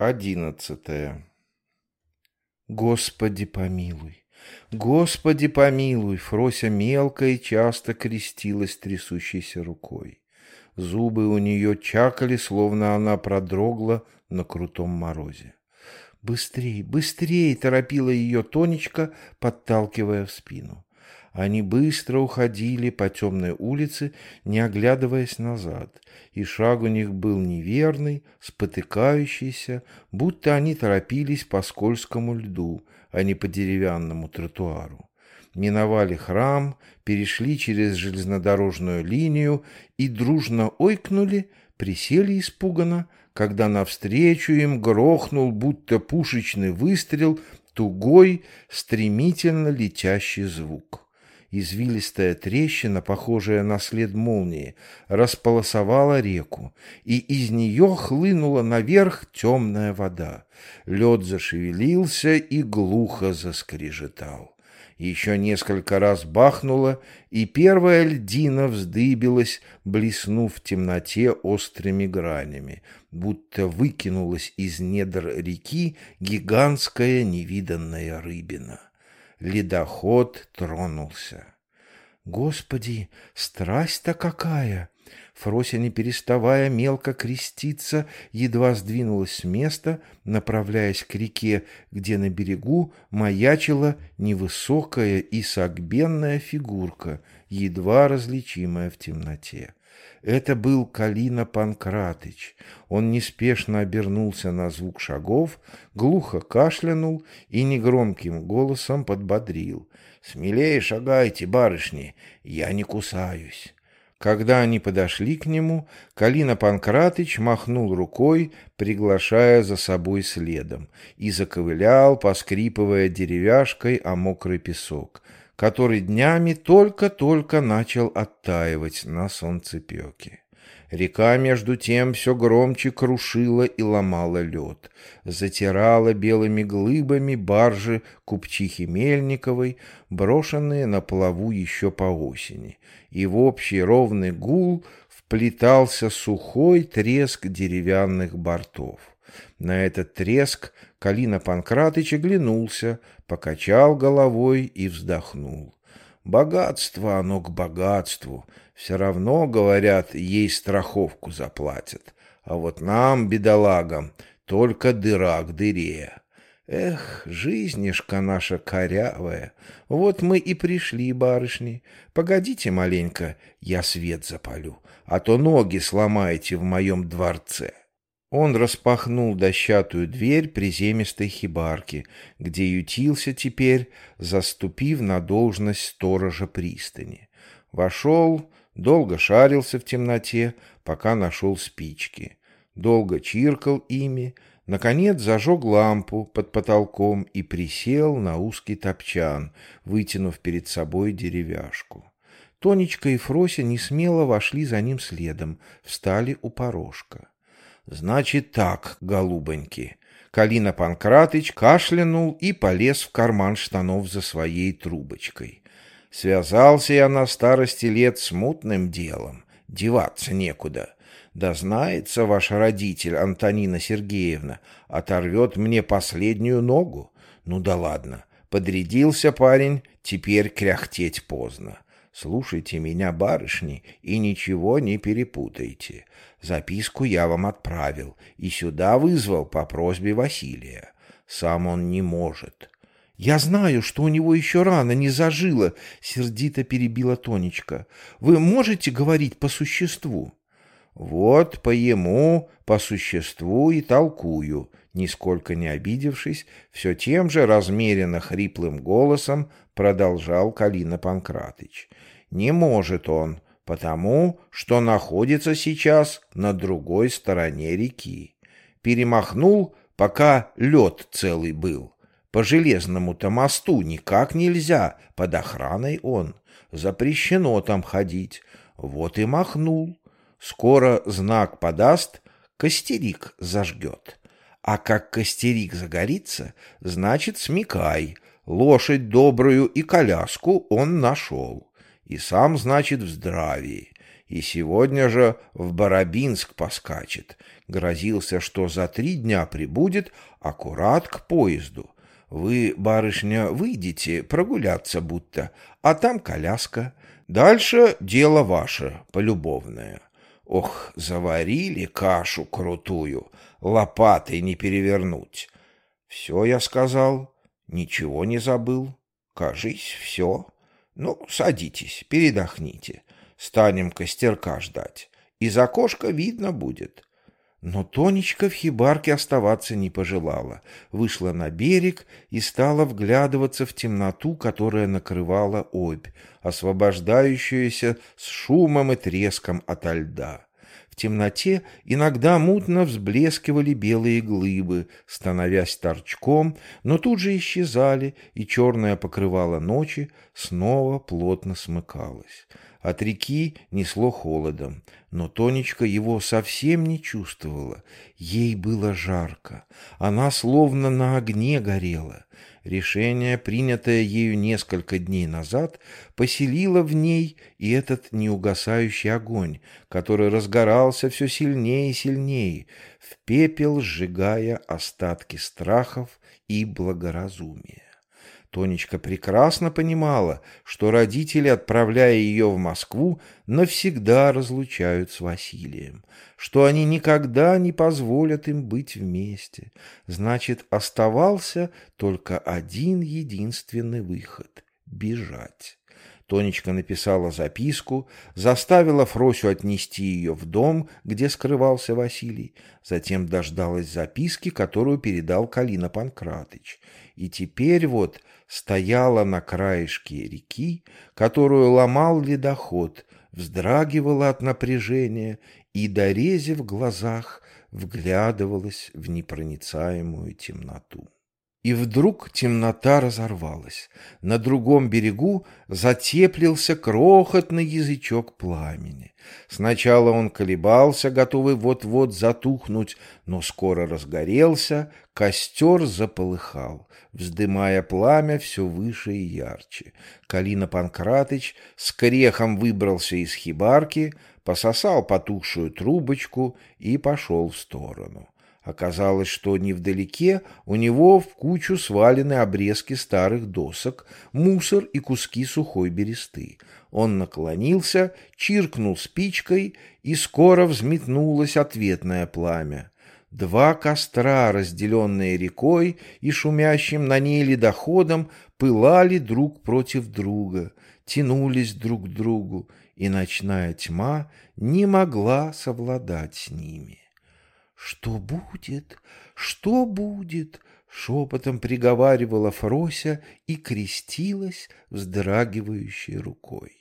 Одиннадцатое. Господи помилуй, Господи помилуй, Фрося мелко и часто крестилась трясущейся рукой. Зубы у нее чакали, словно она продрогла на крутом морозе. «Быстрей, быстрей!» — торопила ее Тонечка, подталкивая в спину. Они быстро уходили по темной улице, не оглядываясь назад, и шаг у них был неверный, спотыкающийся, будто они торопились по скользкому льду, а не по деревянному тротуару. Миновали храм, перешли через железнодорожную линию и дружно ойкнули, присели испуганно, когда навстречу им грохнул, будто пушечный выстрел, тугой, стремительно летящий звук. Извилистая трещина, похожая на след молнии, располосовала реку, и из нее хлынула наверх темная вода. Лед зашевелился и глухо заскрежетал. Еще несколько раз бахнуло, и первая льдина вздыбилась, блеснув в темноте острыми гранями, будто выкинулась из недр реки гигантская невиданная рыбина ледоход тронулся. Господи, страсть-то какая! Фрося, не переставая мелко креститься, едва сдвинулась с места, направляясь к реке, где на берегу маячила невысокая и согбенная фигурка, едва различимая в темноте. Это был Калина Панкратыч. Он неспешно обернулся на звук шагов, глухо кашлянул и негромким голосом подбодрил. «Смелее шагайте, барышни, я не кусаюсь». Когда они подошли к нему, Калина Панкратыч махнул рукой, приглашая за собой следом, и заковылял, поскрипывая деревяшкой о мокрый песок который днями только-только начал оттаивать на солнцепеке. Река, между тем, все громче крушила и ломала лед, затирала белыми глыбами баржи купчихи Мельниковой, брошенные на плаву еще по осени, и в общий ровный гул вплетался сухой треск деревянных бортов. На этот треск Калина Панкратыч оглянулся, покачал головой и вздохнул. Богатство оно к богатству. Все равно, говорят, ей страховку заплатят. А вот нам, бедолагам, только дыра к дыре. Эх, жизнишка наша корявая. Вот мы и пришли, барышни. Погодите маленько, я свет запалю, а то ноги сломаете в моем дворце. Он распахнул дощатую дверь приземистой хибарки, где ютился теперь, заступив на должность сторожа пристани. Вошел, долго шарился в темноте, пока нашел спички. Долго чиркал ими, наконец зажег лампу под потолком и присел на узкий топчан, вытянув перед собой деревяшку. Тонечка и Фрося несмело вошли за ним следом, встали у порожка. Значит так, голубоньки. Калина Панкратыч кашлянул и полез в карман штанов за своей трубочкой. Связался я на старости лет с мутным делом. Деваться некуда. Да знается ваш родитель, Антонина Сергеевна, оторвет мне последнюю ногу. Ну да ладно, подрядился парень, теперь кряхтеть поздно. Слушайте меня, барышни, и ничего не перепутайте. Записку я вам отправил и сюда вызвал по просьбе Василия. Сам он не может. «Я знаю, что у него еще рано не зажило», — сердито перебила Тонечка. «Вы можете говорить по существу?» «Вот по ему, по существу и толкую», нисколько не обидевшись, все тем же размеренно хриплым голосом продолжал Калина Панкратыч. «Не может он, потому что находится сейчас на другой стороне реки. Перемахнул, пока лед целый был. По железному-то мосту никак нельзя, под охраной он. Запрещено там ходить. Вот и махнул. Скоро знак подаст, костерик зажгет. А как костерик загорится, значит, смекай, лошадь добрую и коляску он нашел и сам, значит, в здравии. и сегодня же в Барабинск поскачет. Грозился, что за три дня прибудет аккурат к поезду. Вы, барышня, выйдете прогуляться будто, а там коляска. Дальше дело ваше, полюбовное. Ох, заварили кашу крутую, лопатой не перевернуть. Все я сказал, ничего не забыл. Кажись, все. Ну, садитесь, передохните. Станем костерка ждать. Из окошка видно будет. Но Тонечка в хибарке оставаться не пожелала, вышла на берег и стала вглядываться в темноту, которая накрывала обь, освобождающуюся с шумом и треском ото льда. В темноте иногда мутно взблескивали белые глыбы, становясь торчком, но тут же исчезали, и черное покрывало ночи снова плотно смыкалось. От реки несло холодом, но Тонечка его совсем не чувствовала. Ей было жарко. Она словно на огне горела. Решение, принятое ею несколько дней назад, поселило в ней и этот неугасающий огонь, который разгорался все сильнее и сильнее, в пепел сжигая остатки страхов и благоразумия. Тонечка прекрасно понимала, что родители, отправляя ее в Москву, навсегда разлучают с Василием, что они никогда не позволят им быть вместе. Значит, оставался только один единственный выход — бежать. Тонечка написала записку, заставила Фросю отнести ее в дом, где скрывался Василий, затем дождалась записки, которую передал Калина Панкратыч. И теперь вот стояла на краешке реки, которую ломал ледоход, вздрагивала от напряжения и, дорезив глазах, вглядывалась в непроницаемую темноту. И вдруг темнота разорвалась. На другом берегу затеплился крохотный язычок пламени. Сначала он колебался, готовый вот-вот затухнуть, но скоро разгорелся, костер заполыхал, вздымая пламя все выше и ярче. Калина Панкратыч с крехом выбрался из хибарки, пососал потухшую трубочку и пошел в сторону. Оказалось, что невдалеке у него в кучу свалены обрезки старых досок, мусор и куски сухой бересты. Он наклонился, чиркнул спичкой, и скоро взметнулось ответное пламя. Два костра, разделенные рекой и шумящим на ней ледоходом, пылали друг против друга, тянулись друг к другу, и ночная тьма не могла совладать с ними. «Что будет? Что будет?» — шепотом приговаривала Фрося и крестилась вздрагивающей рукой.